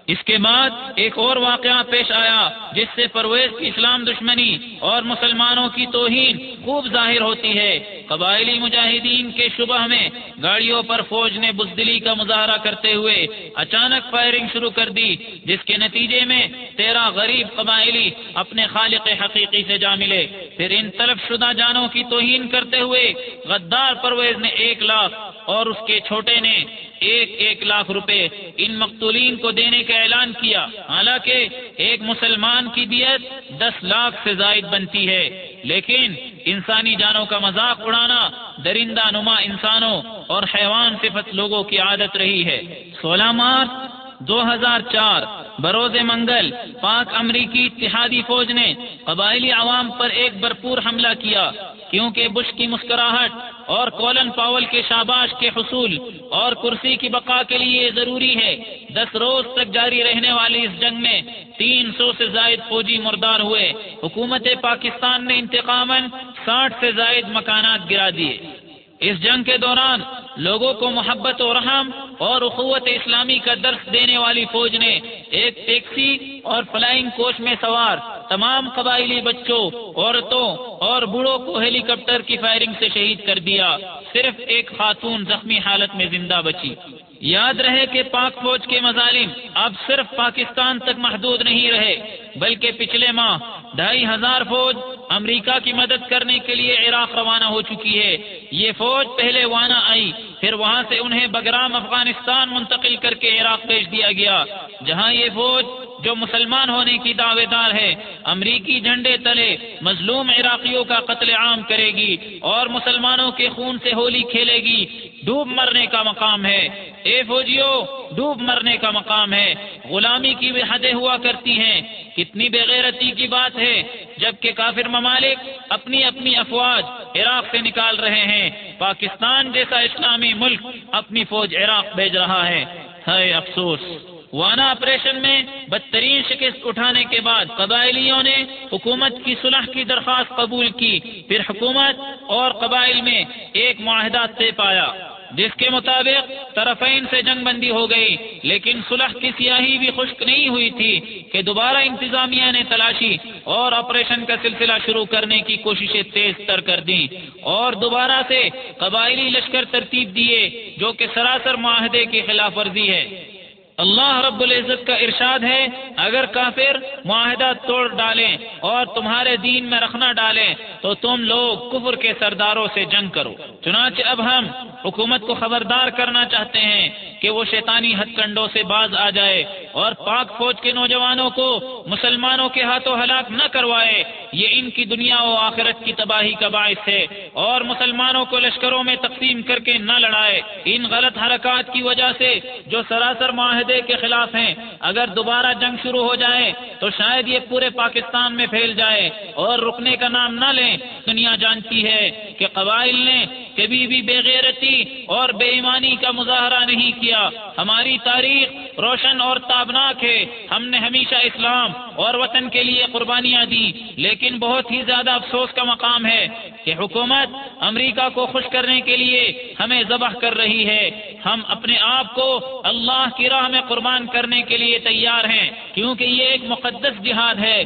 اس کے بعد ایک اور واقعہ پیش آیا، جس سے پرویز کی اسلام دشمنی اور مسلمانوں کی توہین خوب ظاہر ہوتی ہے۔ قبائلی مجاہدین کے شبہ میں گاڑیوں پر فوج نے بزدلی کا مظاہرہ کرتے ہوئے اچانک فائرنگ شروع کر دی، جس کے نتیجے میں تیرہ غریب قبائلی اپنے خالق حقیقی سے جا ملے۔ پھر ان طرف شدہ جانوں کی توہین کرتے ہوئے غدار پرویز نے ایک لاکھ اور اس کے چھوٹے نے ایک ایک لاکھ روپے ان مقتولین کو دینے کا اعلان کیا۔ حالانکہ ایک مسلمان کی دیت دس لاکھ سے زائد بنتی ہے۔ لیکن انسانی جانوں کا مذاق اڑانا درندہ نما انسانوں اور حیوان صفت لوگوں کی عادت رہی ہے۔ سولہ مارچ دو ہزار چار، بروز منگل، پاک امریکی اتحادی فوج نے قبائلی عوام پر ایک بھرپور حملہ کیا، کیونکہ بش کی مسکراہٹ اور کولن پاول کے شاباش کے حصول اور کرسی کی بقا کے لیے ضروری ہے۔ دس روز تک جاری رہنے والی اس جنگ میں تین سو سے زائد فوجی مردار ہوئے۔ حکومت پاکستان نے انتقام ساٹھ سے زائد مکانات گرا دیے۔ اس جنگ کے دوران لوگوں کو محبت و رحم اور اخوت اسلامی کا درس دینے والی فوج نے ایک ٹیکسی اور فلائنگ کوچ میں سوار تمام قبائلی بچوں، عورتوں اور بوڑھوں کو ہیلی کاپٹر کی فائرنگ سے شہید کر دیا۔ صرف ایک خاتون زخمی حالت میں زندہ بچی۔ یاد رہے کہ پاک فوج کے مظالم اب صرف پاکستان تک محدود نہیں رہے، بلکہ پچھلے ماہ ڈھائی ہزار فوج امریکہ کی مدد کرنے کے لیے عراق روانہ ہو چکی ہے۔ یہ فوج پہلے وانا آئی، پھر وہاں سے انہیں بگرام افغانستان منتقل کر کے عراق بھیج دیا گیا۔ جہاں یہ فوج جو مسلمان ہونے کی دعوے دار ہے، امریکی جھنڈے تلے مظلوم عراقیوں کا قتل عام کرے گی اور مسلمانوں کے خون سے ہولی کھیلے گی۔ ڈوب مرنے کا مقام ہے۔ اے فوجیوں ڈوب مرنے کا مقام ہے۔ غلامی کی بھی حدیں ہوا کرتی ہیں۔ کتنی بےغیرتی کی بات ہے، جبکہ کافر ممالک اپنی اپنی افواج عراق سے نکال رہے ہیں۔ پاکستان جیسا اسلامی ملک اپنی فوج عراق بھیج رہا ہے۔ افسوس۔ وانا آپریشن میں بدترین شکست اٹھانے کے بعد قبائلیوں نے حکومت کی صلح کی درخواست قبول کی۔ پھر حکومت اور قبائل میں ایک معاہدہ طے پایا۔ جس کے مطابق طرفین سے جنگ بندی ہو گئی، لیکن صلح کی سیاہی بھی خشک نہیں ہوئی تھی کہ دوبارہ انتظامیہ نے تلاشی اور آپریشن کا سلسلہ شروع کرنے کی کوششیں تیز تر کر دیں اور دوبارہ سے قبائلی لشکر ترتیب دیے، جو کہ سراسر معاہدے کی خلاف ورزی ہے۔ اللہ رب العزت کا ارشاد ہے، اگر کافر معاہدہ توڑ ڈالیں اور تمہارے دین میں رکھنا ڈالیں، تو تم لوگ کفر کے سرداروں سے جنگ کرو۔ چنانچہ اب ہم حکومت کو خبردار کرنا چاہتے ہیں۔ کہ وہ شیطانی ہتھ کنڈوں سے باز آ جائے اور پاک فوج کے نوجوانوں کو مسلمانوں کے ہاتھوں ہلاک نہ کروائے، یہ ان کی دنیا و آخرت کی تباہی کا باعث ہے۔ اور مسلمانوں کو لشکروں میں تقسیم کر کے نہ لڑائے۔ ان غلط حرکات کی وجہ سے جو سراسر معاہدے کے خلاف ہیں، اگر دوبارہ جنگ شروع ہو جائے تو شاید یہ پورے پاکستان میں پھیل جائے۔ اور رکنے کا نام نہ لیں، دنیا جانتی ہے کہ قبائل نے کبھی بھی بے غیرتی اور بے ایمانی کا مظاہرہ نہیں کیا۔ ہماری تاریخ روشن اور تابناک ہے۔ ہم نے ہمیشہ اسلام اور وطن کے لیے قربانیاں دی لیکن بہت ہی زیادہ افسوس کا مقام ہے کہ حکومت امریکہ کو خوش کرنے کے لیے ہمیں ذبح کر رہی ہے۔ ہم اپنے آپ کو اللہ کی راہ میں قربان کرنے کے لیے تیار ہیں۔ کیونکہ یہ ایک مقدس جہاد ہے۔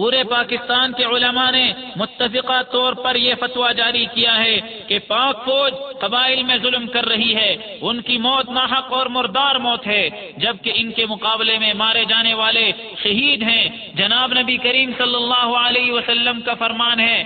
پورے پاکستان کے علماء نے متفقہ طور پر یہ فتویٰ جاری کیا ہے کہ پاک فوج قبائل میں ظلم کر رہی ہے۔ ان کی موت ناحق اور مردار موت ہے۔ جبکہ ان کے مقابلے میں مارے جانے والے شہید ہیں۔ جناب نبی کریم صلی اللہ علیہ وسلم کا فرمان ہے،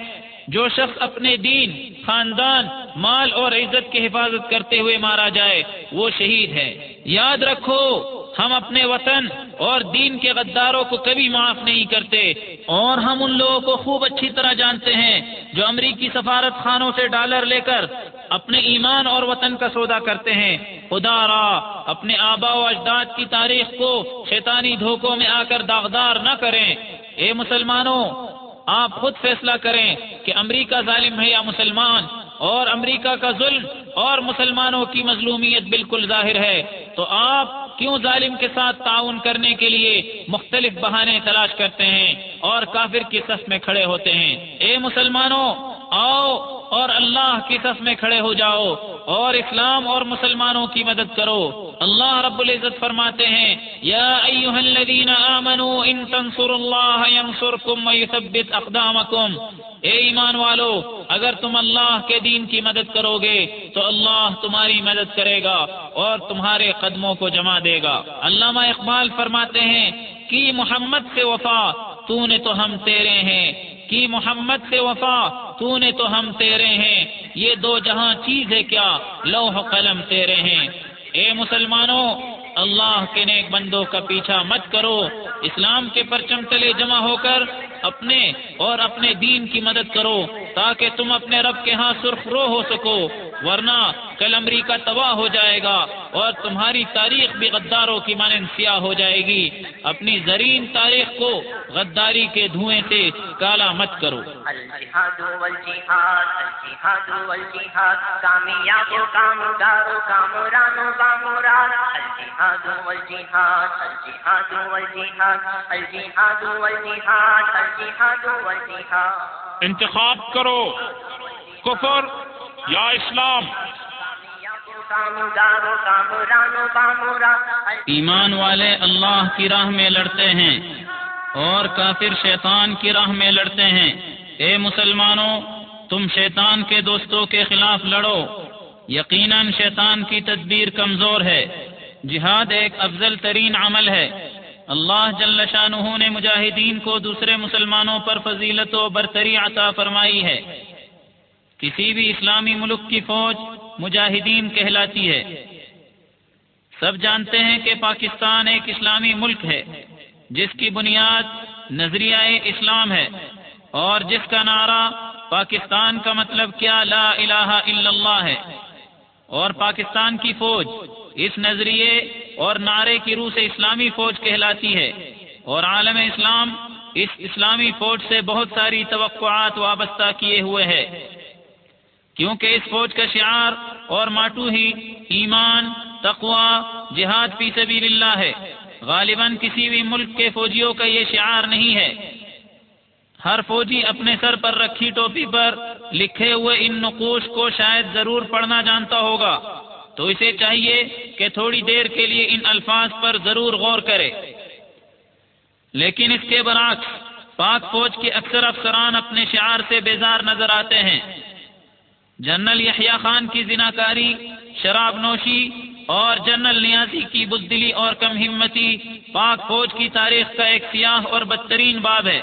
جو شخص اپنے دین، خاندان، مال اور عزت کی حفاظت کرتے ہوئے مارا جائے، وہ شہید ہے۔ یاد رکھو ہم اپنے وطن اور دین کے غداروں کو کبھی معاف نہیں کرتے اور ہم ان لوگوں کو خوب اچھی طرح جانتے ہیں جو امریکی سفارت خانوں سے ڈالر لے کر اپنے ایمان اور وطن کا سودا کرتے ہیں۔ خدا را، اپنے آبا و اجداد کی تاریخ کو شیطانی دھوکوں میں آ کر داغدار نہ کریں۔ اے مسلمانوں، آپ خود فیصلہ کریں کہ امریکہ ظالم ہے یا مسلمان۔ اور امریکہ کا ظلم اور مسلمانوں کی مظلومیت بالکل ظاہر ہے، تو آپ کیوں ظالم کے ساتھ تعاون کرنے کے لیے مختلف بہانے تلاش کرتے ہیں اور کافر کی صف میں کھڑے ہوتے ہیں؟ اے مسلمانوں، آؤ اور اللہ کی صف میں کھڑے ہو جاؤ اور اسلام اور مسلمانوں کی مدد کرو۔ اللہ رب العزت فرماتے ہیں، یا ایوہ الذین آمنوا ان تنصر اللہ ینصرکم ویثبت اقدامکم۔ اے ایمان والو، اگر تم اللہ کے دین کی مدد کرو گے تو اللہ تمہاری مدد کرے گا اور تمہارے قدموں کو جمع دے گا۔ علامہ اقبال فرماتے ہیں کہ محمد سے وفا، تو نے تو ہم تیرے ہیں۔ کی محمد سے وفا تو نے تو ہم تیرے ہیں۔ یہ دو جہاں چیز ہے کیا؟ لوح قلم تیرے ہیں۔ اے مسلمانوں، اللہ کے نیک بندوں کا پیچھا مت کرو۔ اسلام کے پرچم تلے جمع ہو کر اپنے اور اپنے دین کی مدد کرو تاکہ تم اپنے رب کے ہاں سرخ رو ہو سکو۔ ورنہ کل امریکہ تباہ ہو جائے گا اور تمہاری تاریخ بھی غداروں کی مانند سیاہ ہو جائے گی۔ اپنی زرین تاریخ کو غداری کے دھوئیں سے کالا مت کرو۔ الجہاد والجہاد الجہاد والجہاد کامیاب کامگار کامران کامران الجہاد والجہاد الجہاد والجہاد الجہاد والجہاد الجہاد والجہاد۔ انتخاب کرو۔ کفر یا اسلام۔ ایمان والے اللہ کی راہ میں لڑتے ہیں اور کافر شیطان کی راہ میں لڑتے ہیں۔ اے مسلمانوں، تم شیطان کے دوستوں کے خلاف لڑو۔ یقیناً شیطان کی تدبیر کمزور ہے۔ جہاد ایک افضل ترین عمل ہے۔ اللہ جل شاہ نے مجاہدین کو دوسرے مسلمانوں پر فضیلت و برتری عطا فرمائی ہے۔ کسی بھی اسلامی ملک کی فوج مجاہدین کہلاتی ہے۔ سب جانتے ہیں کہ پاکستان ایک اسلامی ملک ہے، جس کی بنیاد نظریہ اسلام ہے اور جس کا نعرہ پاکستان کا مطلب کیا لا الہ الا اللہ ہے۔ اور پاکستان کی فوج اس نظریے اور نعرے کی روح سے اسلامی فوج کہلاتی ہے۔ اور عالم اسلام اس اسلامی فوج سے بہت ساری توقعات وابستہ کیے ہوئے ہے کیونکہ اس فوج کا شعار اور ماٹو ہی ایمان تقوا جہاد فی سبیل اللہ ہے۔ غالباً کسی بھی ملک کے فوجیوں کا یہ شعار نہیں ہے۔ ہر فوجی اپنے سر پر رکھی ٹوپی پر لکھے ہوئے ان نقوش کو شاید ضرور پڑھنا جانتا ہوگا۔ تو اسے چاہیے کہ تھوڑی دیر کے لیے ان الفاظ پر ضرور غور کرے۔ لیکن اس کے برعکس، پاک فوج کے اکثر افسران اپنے شعار سے بیزار نظر آتے ہیں۔ جنرل یحییٰ خان کی زناکاری، شراب نوشی اور جنرل نیازی کی بزدلی اور کم ہمتی پاک فوج کی تاریخ کا ایک سیاہ اور بدترین باب ہے۔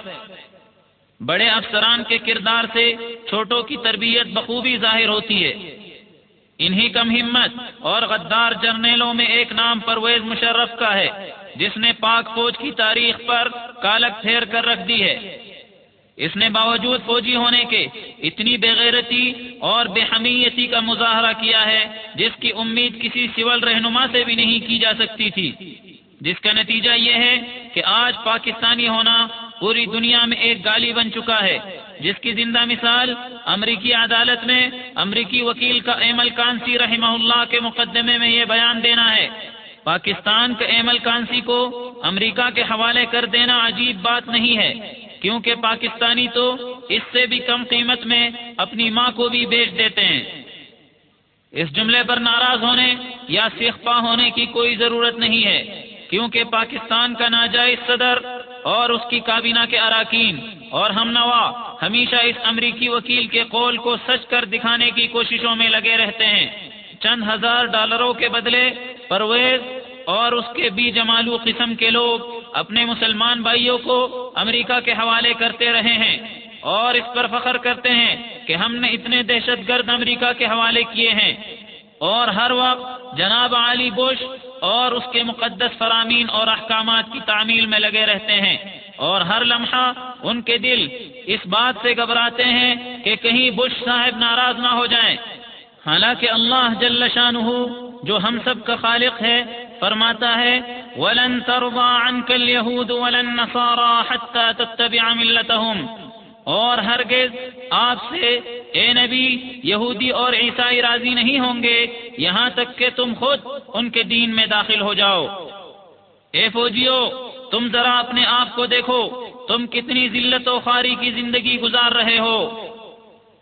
بڑے افسران کے کردار سے چھوٹوں کی تربیت بخوبی ظاہر ہوتی ہے۔ انہی کم ہمت اور غدار جرنیلوں میں ایک نام پرویز مشرف کا ہے، جس نے پاک فوج کی تاریخ پر کالک پھیر کر رکھ دی ہے۔ اس نے باوجود فوجی ہونے کے اتنی بےغیرتی اور بے حمیتی کا مظاہرہ کیا ہے جس کی امید کسی سول رہنما سے بھی نہیں کی جا سکتی تھی۔ جس کا نتیجہ یہ ہے کہ آج پاکستانی ہونا پوری دنیا میں ایک گالی بن چکا ہے۔ جس کی زندہ مثال امریکی عدالت میں امریکی وکیل کا ایمل کانسی رحمہ اللہ کے مقدمے میں یہ بیان دینا ہے۔ پاکستان کے ایمل کانسی کو امریکہ کے حوالے کر دینا عجیب بات نہیں ہے۔ کیونکہ پاکستانی تو اس سے بھی کم قیمت میں اپنی ماں کو بھی بیچ دیتے ہیں۔ اس جملے پر ناراض ہونے یا سیخپا ہونے کی کوئی ضرورت نہیں ہے، کیونکہ پاکستان کا ناجائز صدر اور اس کی کابینہ کے اراکین اور ہم نوا ہمیشہ اس امریکی وکیل کے قول کو سچ کر دکھانے کی کوششوں میں لگے رہتے ہیں۔ چند ہزار ڈالروں کے بدلے پرویز اور اس کے بی جمالو قسم کے لوگ اپنے مسلمان بھائیوں کو امریکہ کے حوالے کرتے رہے ہیں اور اس پر فخر کرتے ہیں کہ ہم نے اتنے دہشت گرد امریکہ کے حوالے کیے ہیں۔ اور ہر وقت جناب علی بش اور اس کے مقدس فرامین اور احکامات کی تعمیل میں لگے رہتے ہیں۔ اور ہر لمحہ ان کے دل اس بات سے گھبراتے ہیں کہ کہیں بش صاحب ناراض نہ ہو جائیں۔ حالانکہ اللہ جل شانہ جو ہم سب کا خالق ہے فرماتا ہے، ولن ترضى عنك اليهود ولا النصارى حتى تتبع ملتهم. اور ہرگز آپ سے، اے نبی، یہودی اور عیسائی راضی نہیں ہوں گے یہاں تک کہ تم خود ان کے دین میں داخل ہو جاؤ. اے فوجیو، تم ذرا اپنے آپ کو دیکھو، تم کتنی ذلت و خاری کی زندگی گزار رہے ہو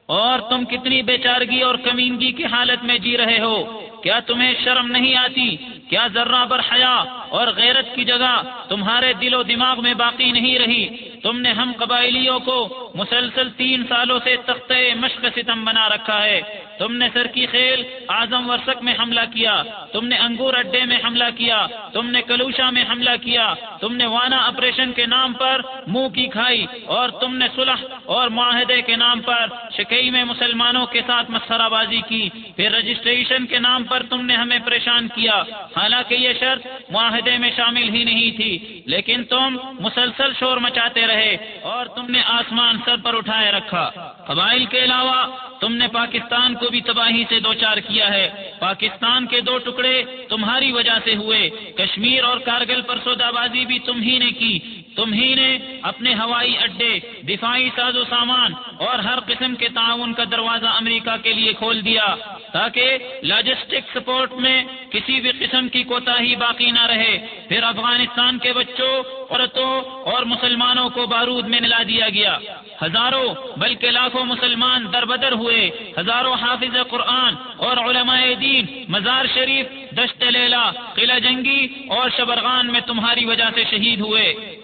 اور تم کتنی بیچارگی اور کمینگی کی حالت میں جی رہے ہو۔ کیا تمہیں شرم نہیں آتی کیا ذرہ بر حیا اور غیرت کی جگہ تمہارے دل و دماغ میں باقی نہیں رہی؟ تم نے ہم قبائلیوں کو مسلسل تین سالوں سے تختہ مشق ستم بنا رکھا ہے۔ تم نے سر کی خیل اعظم ورسک میں حملہ کیا۔ تم نے انگور اڈے میں حملہ کیا۔ تم نے کلوشا میں حملہ کیا۔ تم نے وانا آپریشن کے نام پر منہ کی کھائی اور تم نے صلح اور معاہدے کے نام پر شکئی میں مسلمانوں کے ساتھ مسخرہ بازی کی۔ پھر رجسٹریشن کے نام پر تم نے ہمیں پریشان کیا۔ حالانکہ یہ شرط معاہدے میں شامل ہی نہیں تھی، لیکن تم مسلسل شور مچاتے رہے اور تم نے آسمان سر پر اٹھائے رکھا۔ قبائل کے علاوہ تم نے پاکستان کو بھی تباہی سے دوچار کیا ہے۔ پاکستان کے دو ٹکڑے تمہاری وجہ سے ہوئے۔ کشمیر اور کارگل پر سودا بازی بھی تم ہی نے کی۔ تم ہی نے اپنے ہوائی اڈے، دفاعی ساز و سامان اور ہر قسم کے تعاون کا دروازہ امریکہ کے لیے کھول دیا۔ تاکہ لاجسٹک سپورٹ میں کسی بھی قسم کی کوتا ہی باقی نہ رہے۔ پھر افغانستان کے بچوں، عورتوں اور مسلمانوں کو بارود میں ملا دیا گیا۔ ہزاروں بلکہ لاکھوں مسلمان در بدر ہوئے۔ ہزاروں حافظ قرآن اور علماء دین، مزار شریف، دشت لیلا، قلعہ جنگی اور شبرغان میں تمہاری وجہ سے شہید ہوئے۔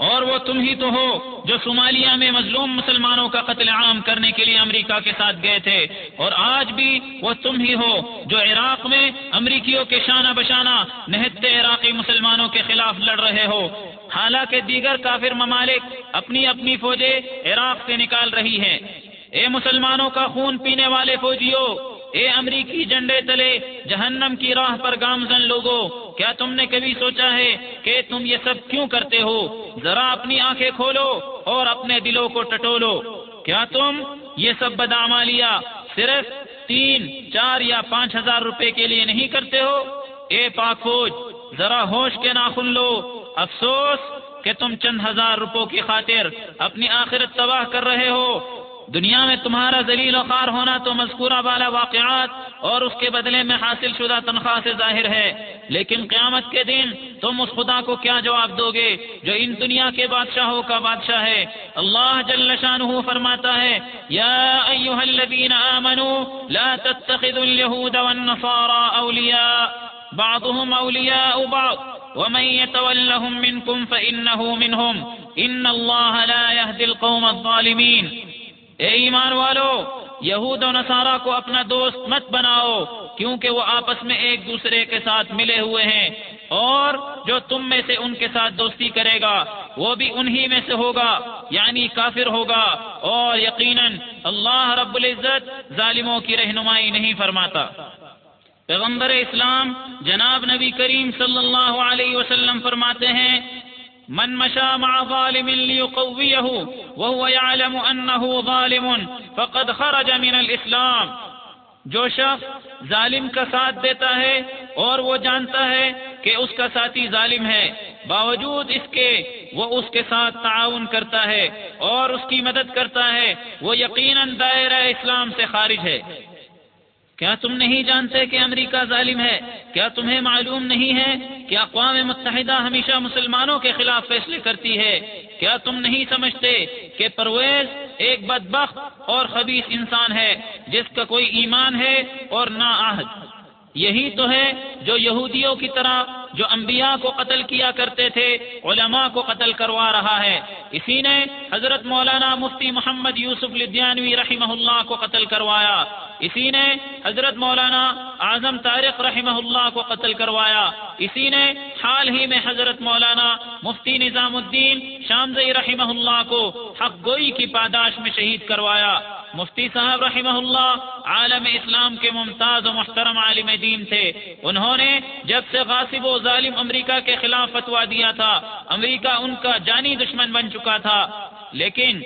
اور وہ تم ہی تو ہو جو صومالیہ میں مظلوم مسلمانوں کا قتل عام کرنے کے لیے امریکہ کے ساتھ گئے تھے۔ اور آج بھی وہ تم ہی ہو جو عراق میں امریکیوں کے شانہ بشانہ نہتے عراقی مسلمانوں کے خلاف لڑ رہے ہو۔ حالانکہ دیگر کافر ممالک اپنی اپنی فوجیں عراق سے نکال رہی ہیں۔ اے مسلمانوں کا خون پینے والے فوجیوں اے امریکی جنڈے تلے، جہنم کی راہ پر گامزن لوگوں کیا تم نے کبھی سوچا ہے کہ تم یہ سب کیوں کرتے ہو؟ ذرا اپنی آنکھیں کھولو اور اپنے دلوں کو ٹٹولو۔ کیا تم یہ سب بدامالیہ صرف تین، چار یا پانچ ہزار روپے کے لیے نہیں کرتے ہو؟ اے پاک فوج، ذرا ہوش کے ناخن لو۔ افسوس کہ تم چند ہزار روپوں کی خاطر اپنی آخرت تباہ کر رہے ہو۔ دنیا میں تمہارا ذلیل و وقار ہونا تو مذکورہ والا واقعات اور اس کے بدلے میں حاصل شدہ تنخواہ سے ظاہر ہے۔ لیکن قیامت کے دن تم اس خدا کو کیا جواب دو گے جو ان دنیا کے بادشاہوں کا بادشاہ ہے؟ اللہ جل شانہ فرماتا ہے، یا ایوہ الذین آمنوا لا تتخذوا اليہود والنصارى اولیاء بعضهم اولیاء بعض، ومن يتولهم منكم فإنه منهم ان اللہ لا يهدي القوم الظالمین۔ اے ایمان والو، یہود و نصارہ کو اپنا دوست مت بناؤ، کیونکہ وہ آپس میں ایک دوسرے کے ساتھ ملے ہوئے ہیں۔ اور جو تم میں سے ان کے ساتھ دوستی کرے گا، وہ بھی انہی میں سے ہوگا یعنی کافر ہوگا۔ اور یقیناً اللہ رب العزت ظالموں کی رہنمائی نہیں فرماتا۔ پیغمبر اسلام جناب نبی کریم صلی اللہ علیہ وسلم فرماتے ہیں من مشى مع ظالم ليقويه وهو يعلم أنه ظالم فقد خرج من الإسلام. جو شخص ظالم کا ساتھ دیتا ہے اور وہ جانتا ہے کہ اس کا ساتھی ظالم ہے، باوجود اس کے وہ اس کے ساتھ تعاون کرتا ہے اور اس کی مدد کرتا ہے، وہ یقیناً دائرہ اسلام سے خارج ہے۔ کیا تم نہیں جانتے کہ امریکہ ظالم ہے؟ کیا تمہیں معلوم نہیں ہے کہ اقوام متحدہ ہمیشہ مسلمانوں کے خلاف فیصلے کرتی ہے؟ کیا تم نہیں سمجھتے کہ پرویز ایک بدبخت اور خبیص انسان ہے، جس کا کوئی ایمان ہے اور نا یہی تو ہے جو یہودیوں کی طرح جو انبیاء کو قتل کیا کرتے تھے، علماء کو قتل کروا رہا ہے۔ اسی نے حضرت مولانا مفتی محمد یوسف لدیانوی رحمہ اللہ کو قتل کروایا۔ اسی نے حضرت مولانا اعظم طارق رحمہ اللہ کو قتل کروایا۔ اسی نے حال ہی میں حضرت مولانا مفتی نظام الدین شامزئی رحمہ اللہ کو حق گوئی کی پاداش میں شہید کروایا۔ مفتی صاحب رحمہ اللہ عالم اسلام کے ممتاز و محترم عالم دین تھے۔ انہوں نے جب سے غاصب و ظالم امریکہ کے خلاف فتوا دیا تھا، امریکہ ان کا جانی دشمن بن چکا تھا۔ لیکن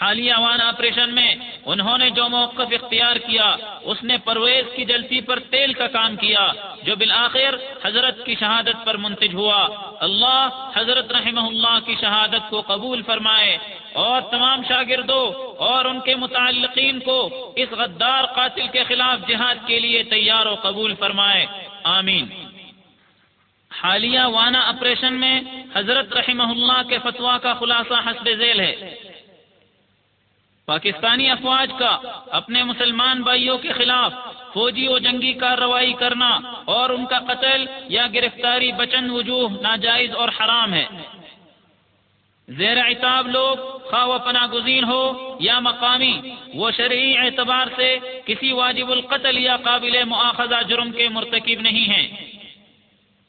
حالیہ وان آپریشن میں انہوں نے جو موقف اختیار کیا، اس نے پرویز کی جلتی پر تیل کا کام کیا، جو بالآخر حضرت کی شہادت پر منتج ہوا۔ اللہ حضرت رحمہ اللہ کی شہادت کو قبول فرمائے اور تمام شاگردوں اور ان کے متعلقین کو اس غدار قاتل کے خلاف جہاد کے لیے تیار و قبول فرمائے۔ آمین۔ حالیہ وانا آپریشن میں حضرت رحمہ اللہ کے فتوا کا خلاصہ حسب ذیل ہے۔ پاکستانی افواج کا اپنے مسلمان بھائیوں کے خلاف فوجی و جنگی کارروائی کرنا اور ان کا قتل یا گرفتاری بچن وجوہ ناجائز اور حرام ہے۔ زیر اعتاب لوگ خواہ و پناہ گزین ہو یا مقامی، وہ شرعی اعتبار سے کسی واجب القتل یا قابل مواخذہ جرم کے مرتکب نہیں ہیں۔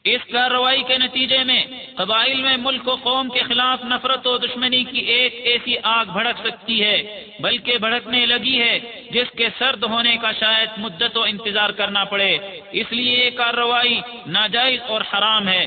اس کارروائی کے نتیجے میں قبائل میں ملک و قوم کے خلاف نفرت و دشمنی کی ایک ایسی آگ بھڑک سکتی ہے، بلکہ بھڑکنے لگی ہے، جس کے سرد ہونے کا شاید مدت و انتظار کرنا پڑے۔ اس لیے یہ کارروائی ناجائز اور حرام ہے۔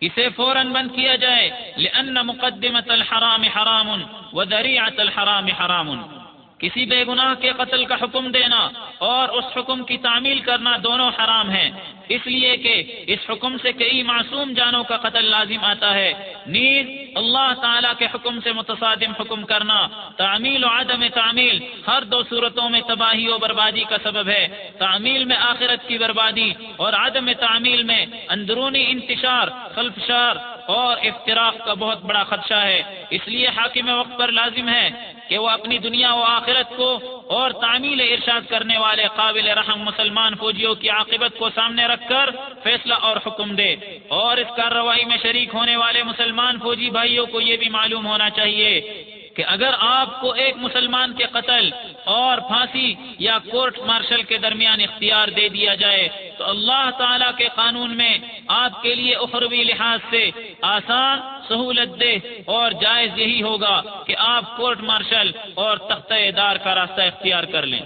اسے فوراً بند کیا جائے، لأن مقدمت الحرام حرام و ذریعت الحرام حرام۔ کسی بے گناہ کے قتل کا حکم دینا اور اس حکم کی تعمیل کرنا دونوں حرام ہیں۔ اس لیے کہ اس حکم سے کئی معصوم جانوں کا قتل لازم آتا ہے۔ نیز اللہ تعالیٰ کے حکم سے متصادم حکم کرنا، تعمیل و عدم تعمیل ہر دو صورتوں میں تباہی و بربادی کا سبب ہے۔ تعمیل میں آخرت کی بربادی اور عدم تعمیل میں اندرونی انتشار، خلفشار اور افتراق کا بہت بڑا خدشہ ہے۔ اس لیے حاکم وقت پر لازم ہے کہ وہ اپنی دنیا و آخرت کو اور تعمیل ارشاد کرنے والے قابل رحم مسلمان فوجیوں کی عاقبت کو سامنے رکھ کر فیصلہ اور حکم دے۔ اور اس کارروائی میں شریک ہونے والے مسلمان فوجی بھائیوں کو یہ بھی معلوم ہونا چاہیے کہ اگر آپ کو ایک مسلمان کے قتل اور پھانسی یا کورٹ مارشل کے درمیان اختیار دے دیا جائے، تو اللہ تعالی کے قانون میں آپ کے لیے اخروی لحاظ سے آسان، سہولت دے اور جائز یہی ہوگا کہ آپ کورٹ مارشل اور تختہ دار کا راستہ اختیار کر لیں۔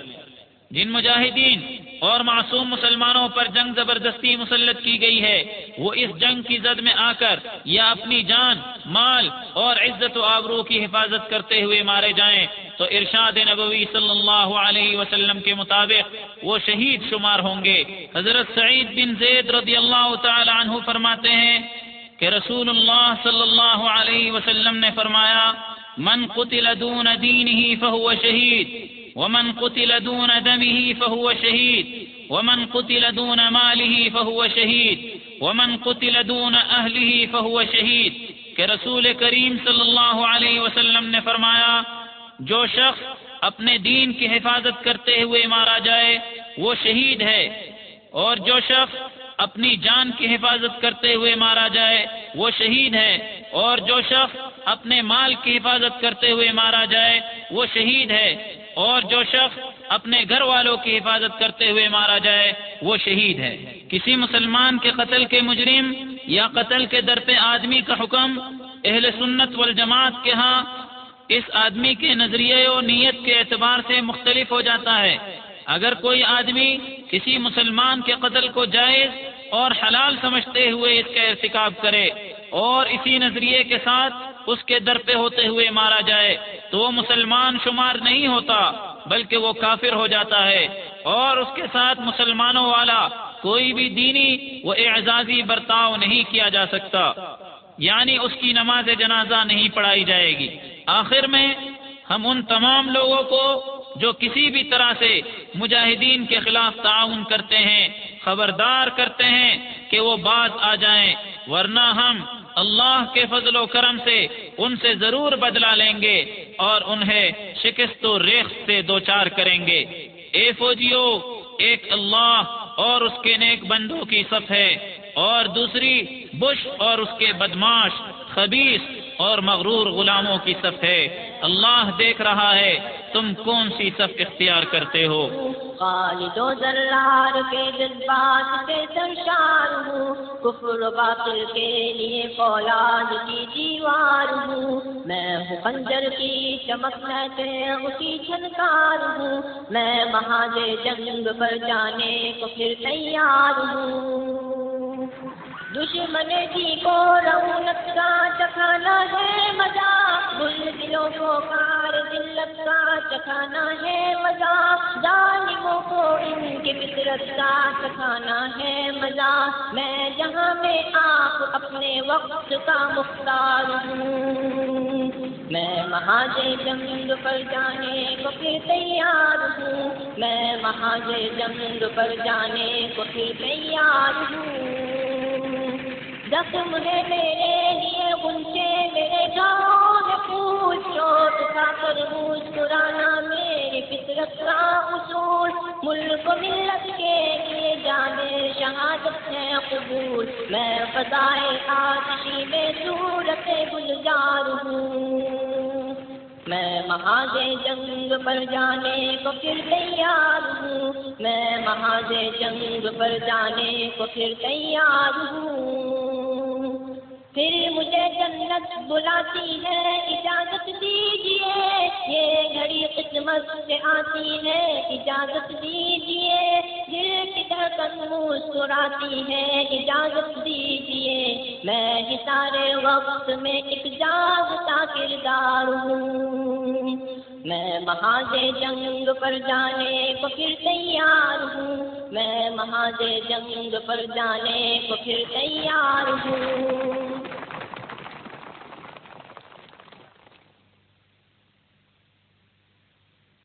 جن مجاہدین اور معصوم مسلمانوں پر جنگ زبردستی مسلط کی گئی ہے۔ وہ اس جنگ کی زد میں آ کر یا اپنی جان، مال اور عزت و آبرو کی حفاظت کرتے ہوئے مارے جائیں تو ارشاد نبوی صلی اللہ علیہ وسلم کے مطابق وہ شہید شمار ہوں گے۔ حضرت سعید بن زید رضی اللہ تعالی عنہ فرماتے ہیں کہ رسول اللہ صلی اللہ علیہ وسلم نے فرمایا، من قتل دون دینه فهو شہید ومن قتل دون دمه فهو شهيد. ومن قتل دون ماله فهو شهيد. ومن قتل دون أهله فهو شهيد. کہ رسول کریم صلی اللہ علیہ وسلم نے فرمایا، جو شخص اپنے دین کی حفاظت کرتے ہوئے مارا جائے، وہ شہید ہے۔ اور جو شخص اپنی جان کی حفاظت کرتے ہوئے مارا جائے، وہ شہید ہے۔ اور جو شخص اپنے مال کی حفاظت کرتے ہوئے مارا جائے، وہ شہید ہے۔ اور جو شخص اپنے گھر والوں کی حفاظت کرتے ہوئے مارا جائے، وہ شہید ہے۔ کسی مسلمان کے قتل کے مجرم یا قتل کے در پہ آدمی کا حکم اہل سنت والجماعت کے ہاں اس آدمی کے نظریے و نیت کے اعتبار سے مختلف ہو جاتا ہے۔ اگر کوئی آدمی کسی مسلمان کے قتل کو جائز اور حلال سمجھتے ہوئے اس کا ارتکاب کرے اور اسی نظریے کے ساتھ اس کے در پہ ہوتے ہوئے مارا جائے تو وہ مسلمان شمار نہیں ہوتا، بلکہ وہ کافر ہو جاتا ہے۔ اور اس کے ساتھ مسلمانوں والا کوئی بھی دینی و اعزازی برتاؤ نہیں کیا جا سکتا۔ یعنی اس کی نماز جنازہ نہیں پڑھائی جائے گی۔ آخر میں ہم ان تمام لوگوں کو جو کسی بھی طرح سے مجاہدین کے خلاف تعاون کرتے ہیں، خبردار کرتے ہیں کہ وہ بات آ جائیں، ورنہ ہم اللہ کے فضل و کرم سے ان سے ضرور بدلا لیں گے اور انہیں شکست و ریخ سے دوچار کریں گے۔ اے فوجیو، ایک اللہ اور اس کے نیک بندوں کی صف ہے اور دوسری بش اور اس کے بدماش خبیص اور مغرور غلاموں کی صف ہے۔ اللہ دیکھ رہا ہے تم کون سی صف اختیار کرتے ہو۔ خالد و ذرار کے جذبات کے سرشار ہوں کفر و باطل کے لیے فولاد کی دیوار ہوں میں ہوں خنجر کی چمک، میں اسی چھنکار ہوں۔ میں مہاج جنگ پر جانے کو پھر تیار ہوں۔ دشمن جی کو رونق کا چکھانا ہے مزہ بل دلوں کو کار دلت کا چکھانا ہے مزہ ظالموں کو ان کی فطرت کا چکھانا ہے مزہ میں جہاں میں آپ اپنے وقت کا مختار ہوں۔ میں مہاج جنگ پر جانے کو پھر تیار ہوں۔ میں مہاج جنگ پر جانے کو پھر تیار ہوں۔ زخم ہے میرے لیے اونچے میرے گاؤں میں پوچھو سکھا کر مسکرانا میری فطرت کا اصول۔ ملک ملت کے لیے جانے شہادت ہے قبول۔ میں فضائے آتشی میں صورت گلزار ہوں۔ میں مہاج جنگ پر جانے کو پھر تیار ہوں۔ میں مہاج جنگ پر جانے کو پھر تیار ہوں۔ پھر مجھے جنت بلاتی ہے، اجازت دیجیے یہ گھڑی قسمت سے آتی ہے، اجازت دیجیے دل کی دھڑکن مسکراتی ہے، اجازت دیجیے میں سارے وقت میں ایک جاگتا کردار ہوں۔ میں مہاج جنگ پر جانے کو پھر تیار ہوں۔ میں مہاج جنگ پر جانے کو پھر تیار ہوں۔